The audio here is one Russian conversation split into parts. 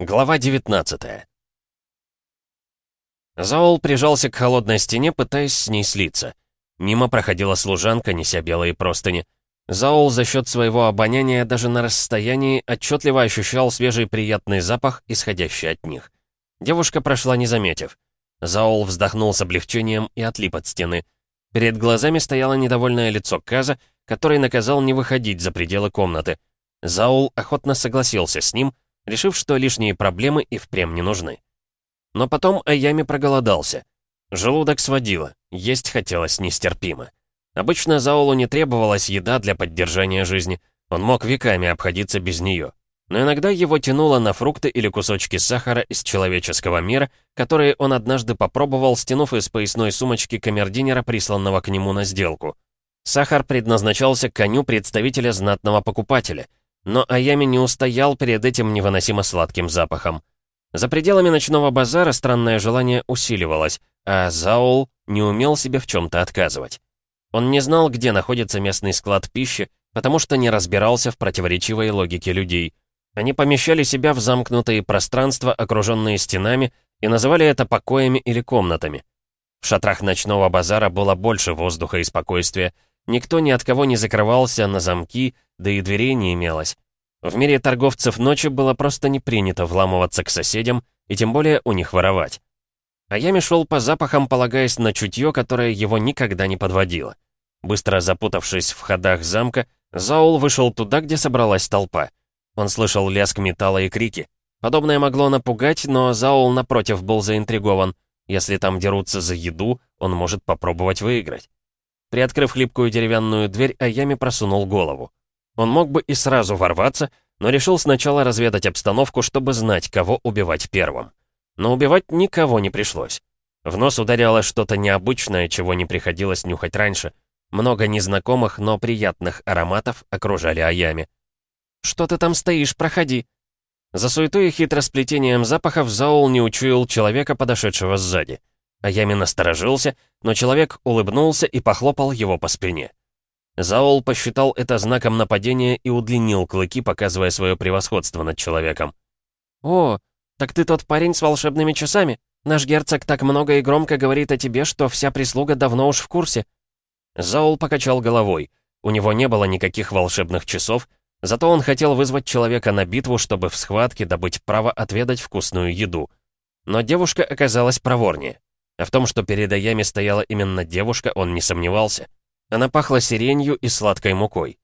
Глава 19 Заул прижался к холодной стене, пытаясь с ней слиться. Мимо проходила служанка, неся белые простыни. Заул за счет своего обоняния даже на расстоянии отчетливо ощущал свежий приятный запах, исходящий от них. Девушка прошла не заметив. Заул вздохнул с облегчением и отлип от стены. Перед глазами стояло недовольное лицо Каза, который наказал не выходить за пределы комнаты. Заул охотно согласился с ним — решив, что лишние проблемы и впрямь не нужны. Но потом Аями проголодался. Желудок сводило, есть хотелось нестерпимо. Обычно Заулу не требовалась еда для поддержания жизни, он мог веками обходиться без нее. Но иногда его тянуло на фрукты или кусочки сахара из человеческого мира, которые он однажды попробовал, стянув из поясной сумочки камердинера, присланного к нему на сделку. Сахар предназначался коню представителя знатного покупателя — но Аями не устоял перед этим невыносимо сладким запахом. За пределами ночного базара странное желание усиливалось, а Заул не умел себе в чем-то отказывать. Он не знал, где находится местный склад пищи, потому что не разбирался в противоречивой логике людей. Они помещали себя в замкнутые пространства, окруженные стенами, и называли это покоями или комнатами. В шатрах ночного базара было больше воздуха и спокойствия, Никто ни от кого не закрывался на замки, да и дверей не имелось. В мире торговцев ночи было просто не принято вламываться к соседям, и тем более у них воровать. А я шел по запахам, полагаясь на чутье, которое его никогда не подводило. Быстро запутавшись в ходах замка, Заул вышел туда, где собралась толпа. Он слышал лязг металла и крики. Подобное могло напугать, но Заул, напротив, был заинтригован. Если там дерутся за еду, он может попробовать выиграть. Приоткрыв хлипкую деревянную дверь, Аями просунул голову. Он мог бы и сразу ворваться, но решил сначала разведать обстановку, чтобы знать, кого убивать первым. Но убивать никого не пришлось. В нос ударило что-то необычное, чего не приходилось нюхать раньше. Много незнакомых, но приятных ароматов окружали Аями. «Что ты там стоишь? Проходи!» За суетой и хитросплетением запахов Заул не учуял человека, подошедшего сзади. Аями насторожился, но человек улыбнулся и похлопал его по спине. Заол посчитал это знаком нападения и удлинил клыки, показывая свое превосходство над человеком. «О, так ты тот парень с волшебными часами? Наш герцог так много и громко говорит о тебе, что вся прислуга давно уж в курсе». Заул покачал головой. У него не было никаких волшебных часов, зато он хотел вызвать человека на битву, чтобы в схватке добыть право отведать вкусную еду. Но девушка оказалась проворнее. А в том, что перед Аями стояла именно девушка, он не сомневался. Она пахла сиренью и сладкой мукой.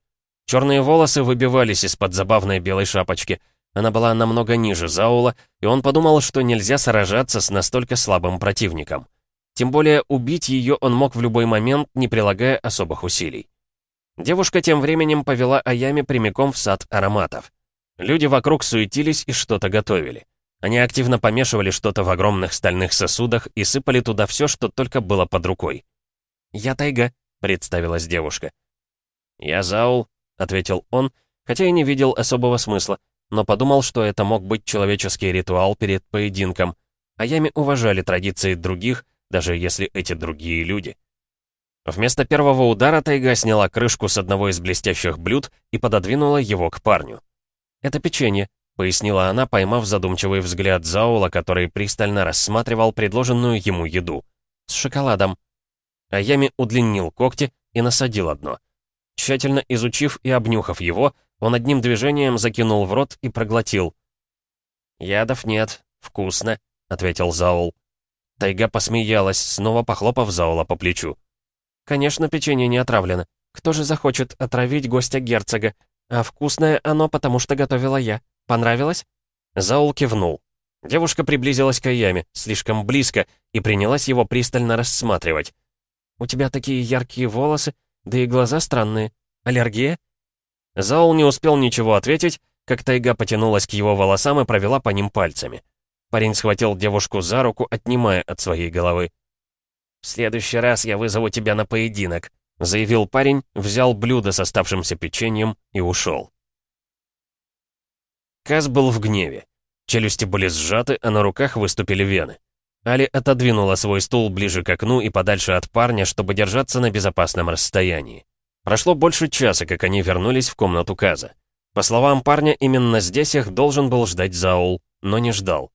Черные волосы выбивались из-под забавной белой шапочки. Она была намного ниже Заула, и он подумал, что нельзя сражаться с настолько слабым противником. Тем более убить ее он мог в любой момент, не прилагая особых усилий. Девушка тем временем повела Аями прямиком в сад ароматов. Люди вокруг суетились и что-то готовили. Они активно помешивали что-то в огромных стальных сосудах и сыпали туда все, что только было под рукой. «Я Тайга», — представилась девушка. «Я Заул», — ответил он, хотя и не видел особого смысла, но подумал, что это мог быть человеческий ритуал перед поединком, а ями уважали традиции других, даже если эти другие люди. Вместо первого удара Тайга сняла крышку с одного из блестящих блюд и пододвинула его к парню. «Это печенье», пояснила она, поймав задумчивый взгляд Заула, который пристально рассматривал предложенную ему еду. «С шоколадом». Аями удлинил когти и насадил одно. Тщательно изучив и обнюхав его, он одним движением закинул в рот и проглотил. «Ядов нет. Вкусно», — ответил Заул. Тайга посмеялась, снова похлопав Заула по плечу. «Конечно, печенье не отравлено. Кто же захочет отравить гостя герцога? А вкусное оно, потому что готовила я». Понравилось?» Заул кивнул. Девушка приблизилась к Аяме, слишком близко, и принялась его пристально рассматривать. «У тебя такие яркие волосы, да и глаза странные. Аллергия?» Заул не успел ничего ответить, как тайга потянулась к его волосам и провела по ним пальцами. Парень схватил девушку за руку, отнимая от своей головы. «В следующий раз я вызову тебя на поединок», заявил парень, взял блюдо с оставшимся печеньем и ушел. Каз был в гневе. Челюсти были сжаты, а на руках выступили вены. Али отодвинула свой стул ближе к окну и подальше от парня, чтобы держаться на безопасном расстоянии. Прошло больше часа, как они вернулись в комнату Каза. По словам парня, именно здесь их должен был ждать Заул. но не ждал.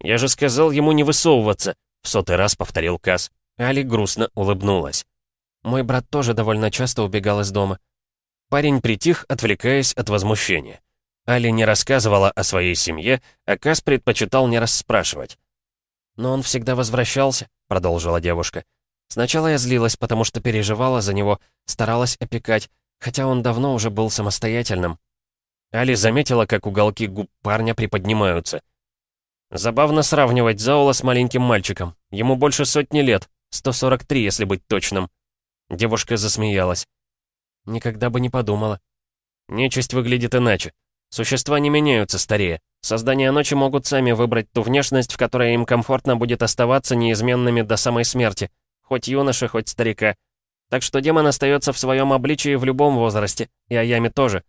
«Я же сказал ему не высовываться», — в сотый раз повторил Кас. Али грустно улыбнулась. Мой брат тоже довольно часто убегал из дома. Парень притих, отвлекаясь от возмущения. Али не рассказывала о своей семье, а Кас предпочитал не расспрашивать. «Но он всегда возвращался», — продолжила девушка. «Сначала я злилась, потому что переживала за него, старалась опекать, хотя он давно уже был самостоятельным». Али заметила, как уголки губ парня приподнимаются. Забавно сравнивать Заула с маленьким мальчиком. Ему больше сотни лет, 143, если быть точным. Девушка засмеялась. Никогда бы не подумала. Нечисть выглядит иначе. Существа не меняются старее. Создания ночи могут сами выбрать ту внешность, в которой им комфортно будет оставаться неизменными до самой смерти. Хоть юноша, хоть старика. Так что демон остается в своем обличии в любом возрасте, и Аями тоже.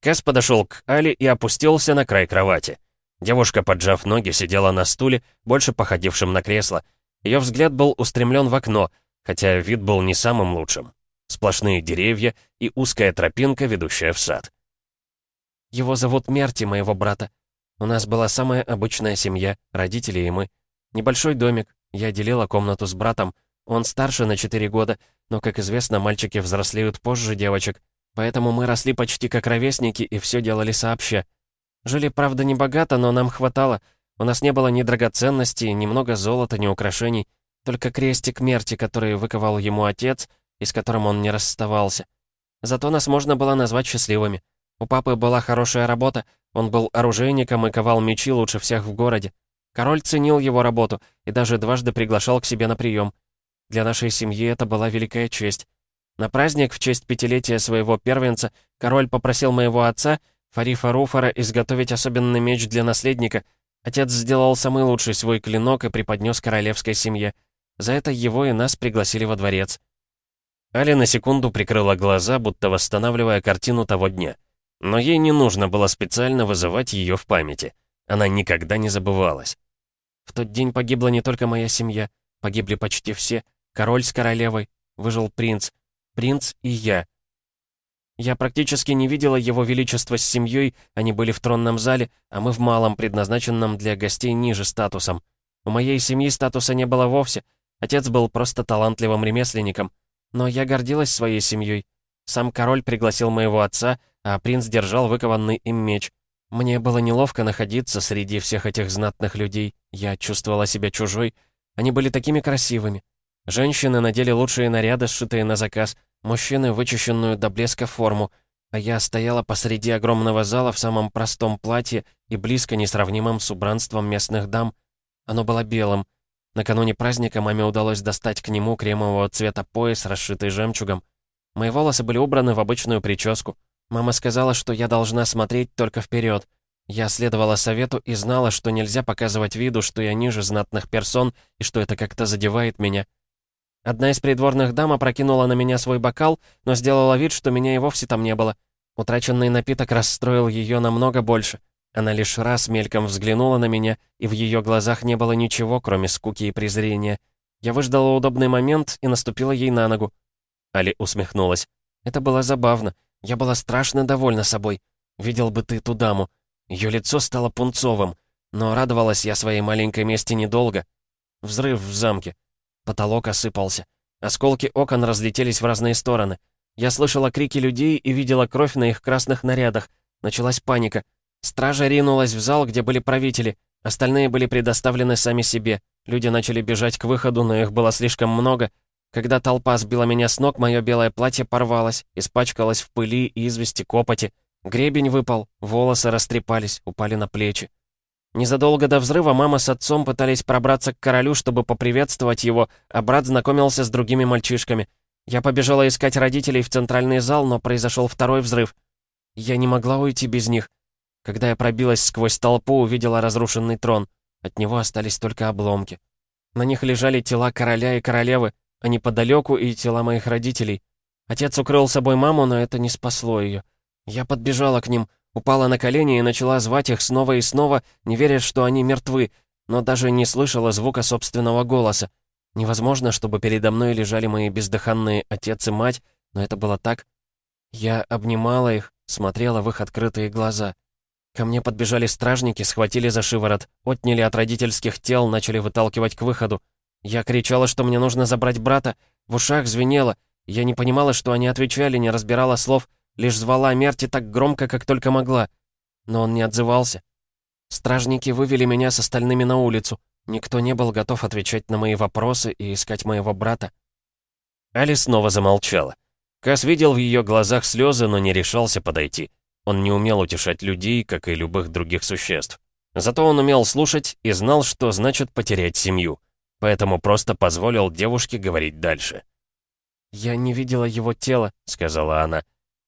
Кэс подошел к Али и опустился на край кровати. Девушка, поджав ноги, сидела на стуле, больше походившем на кресло. Ее взгляд был устремлен в окно, хотя вид был не самым лучшим. Сплошные деревья и узкая тропинка, ведущая в сад. «Его зовут Мерти, моего брата. У нас была самая обычная семья, родители и мы. Небольшой домик, я делила комнату с братом. Он старше на 4 года, но, как известно, мальчики взрослеют позже девочек, поэтому мы росли почти как ровесники и все делали сообща. Жили, правда, не богато, но нам хватало. У нас не было ни драгоценностей, ни много золота, ни украшений. Только крестик Мерти, который выковал ему отец, и с которым он не расставался. Зато нас можно было назвать счастливыми. У папы была хорошая работа, он был оружейником и ковал мечи лучше всех в городе. Король ценил его работу и даже дважды приглашал к себе на прием. Для нашей семьи это была великая честь. На праздник в честь пятилетия своего первенца король попросил моего отца — Фарифа Руфара изготовить особенный меч для наследника. Отец сделал самый лучший свой клинок и преподнес королевской семье. За это его и нас пригласили во дворец. Али на секунду прикрыла глаза, будто восстанавливая картину того дня. Но ей не нужно было специально вызывать ее в памяти. Она никогда не забывалась. В тот день погибла не только моя семья, погибли почти все. Король с королевой, выжил принц, принц и я. Я практически не видела его величества с семьей, они были в тронном зале, а мы в малом, предназначенном для гостей ниже статусом. У моей семьи статуса не было вовсе, отец был просто талантливым ремесленником. Но я гордилась своей семьей. Сам король пригласил моего отца, а принц держал выкованный им меч. Мне было неловко находиться среди всех этих знатных людей, я чувствовала себя чужой. Они были такими красивыми. Женщины надели лучшие наряды, сшитые на заказ, Мужчины вычищенную до блеска форму, а я стояла посреди огромного зала в самом простом платье и близко несравнимым с убранством местных дам. Оно было белым. Накануне праздника маме удалось достать к нему кремового цвета пояс, расшитый жемчугом. Мои волосы были убраны в обычную прическу. Мама сказала, что я должна смотреть только вперед. Я следовала совету и знала, что нельзя показывать виду, что я ниже знатных персон и что это как-то задевает меня. Одна из придворных дам опрокинула на меня свой бокал, но сделала вид, что меня и вовсе там не было. Утраченный напиток расстроил ее намного больше. Она лишь раз мельком взглянула на меня, и в ее глазах не было ничего, кроме скуки и презрения. Я выждала удобный момент и наступила ей на ногу. Али усмехнулась. Это было забавно. Я была страшно довольна собой. Видел бы ты ту даму. Ее лицо стало пунцовым, но радовалась я своей маленькой мести недолго. Взрыв в замке. Потолок осыпался. Осколки окон разлетелись в разные стороны. Я слышала крики людей и видела кровь на их красных нарядах. Началась паника. Стража ринулась в зал, где были правители. Остальные были предоставлены сами себе. Люди начали бежать к выходу, но их было слишком много. Когда толпа сбила меня с ног, мое белое платье порвалось, испачкалось в пыли и извести копоти. Гребень выпал, волосы растрепались, упали на плечи. Незадолго до взрыва мама с отцом пытались пробраться к королю, чтобы поприветствовать его, а брат знакомился с другими мальчишками. Я побежала искать родителей в центральный зал, но произошел второй взрыв. Я не могла уйти без них. Когда я пробилась сквозь толпу, увидела разрушенный трон. От него остались только обломки. На них лежали тела короля и королевы, а неподалеку и тела моих родителей. Отец укрыл собой маму, но это не спасло ее. Я подбежала к ним, Упала на колени и начала звать их снова и снова, не веря, что они мертвы, но даже не слышала звука собственного голоса. Невозможно, чтобы передо мной лежали мои бездыханные отец и мать, но это было так. Я обнимала их, смотрела в их открытые глаза. Ко мне подбежали стражники, схватили за шиворот, отняли от родительских тел, начали выталкивать к выходу. Я кричала, что мне нужно забрать брата, в ушах звенело. Я не понимала, что они отвечали, не разбирала слов, лишь звала Мерти так громко, как только могла. Но он не отзывался. Стражники вывели меня с остальными на улицу. Никто не был готов отвечать на мои вопросы и искать моего брата. Али снова замолчала. Кас видел в ее глазах слезы, но не решался подойти. Он не умел утешать людей, как и любых других существ. Зато он умел слушать и знал, что значит потерять семью. Поэтому просто позволил девушке говорить дальше. «Я не видела его тела», — сказала она.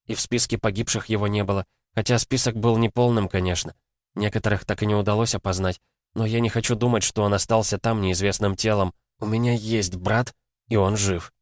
«И в списке погибших его не было. Хотя список был неполным, конечно. Некоторых так и не удалось опознать. Но я не хочу думать, что он остался там неизвестным телом. У меня есть брат, и он жив».